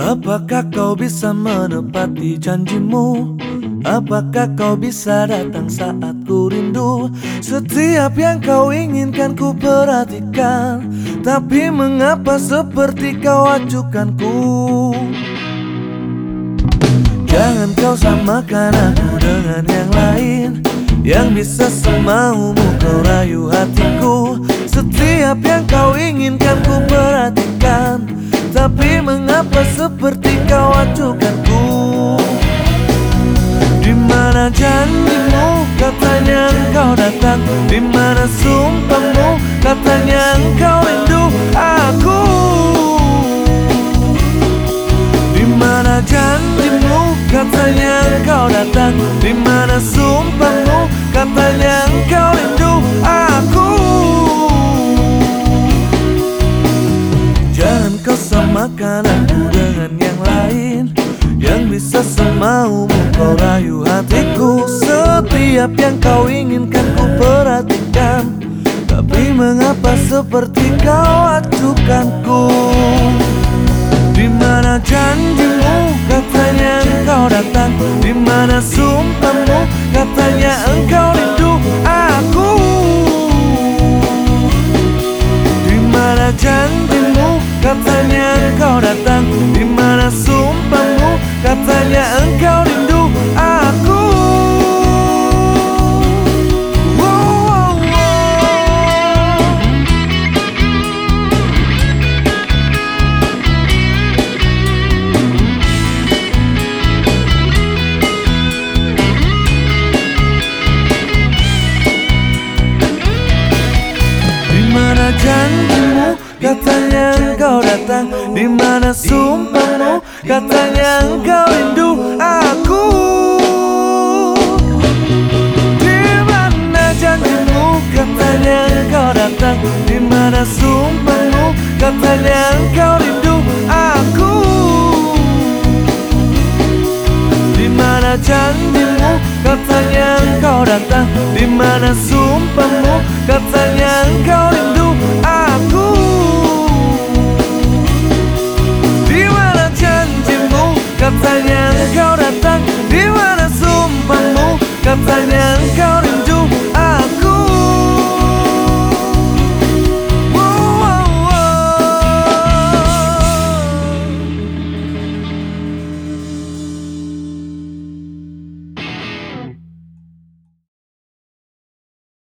Apakah kau bisa menepati janjimu? Apakah kau bisa datang saat ku rindu? Setiap yang kau inginkan ku perhatikan Tapi mengapa seperti kau acukanku? Jangan kau samakan aku dengan yang lain Yang bisa semaumu kau rayu hatiku mengapa seperti kau acukanku. Di mana janjimu? Katanya engkau datang. Di mana sumpahmu? Katanya engkau rindu aku. Di mana janjimu? Katanya engkau datang. Di mana sumpahmu Setiap yang kau inginkan ku perhatikan. Tapi mengapa seperti kau acukanku Di mana janjimu katanya engkau datang. Di katanya engkau datang Di mana sumpahmu? Katanya engkau rindu aku. Di mana janjimu? Katanya engkau datang Di mana sumpahmu? Katanya engkau rindu aku. Di mana janjimu? Katanya engkau datang Di mana sumpahmu 百年糕。